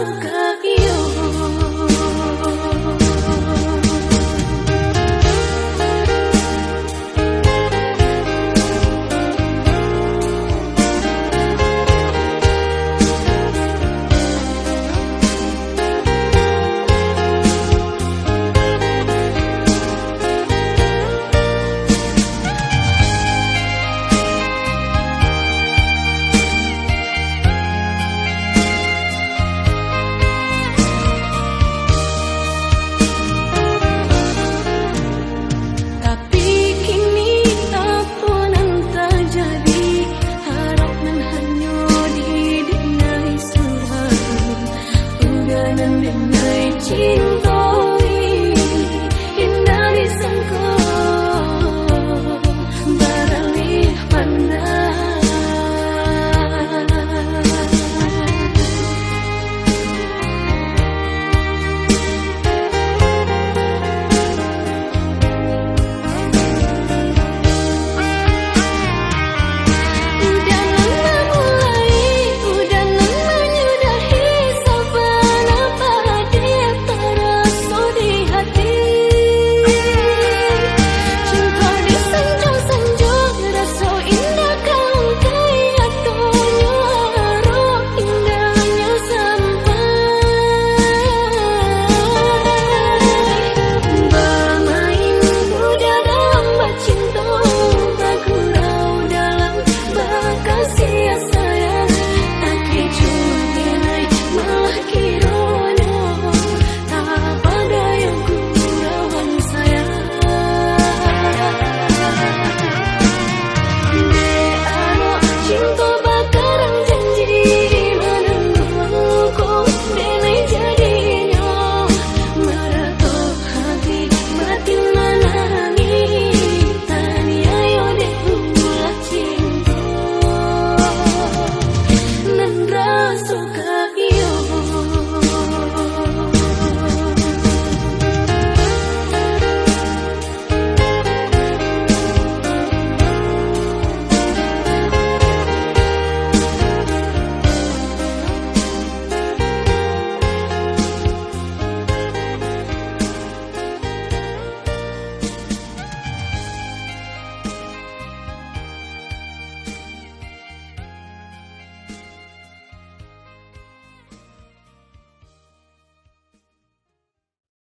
so good.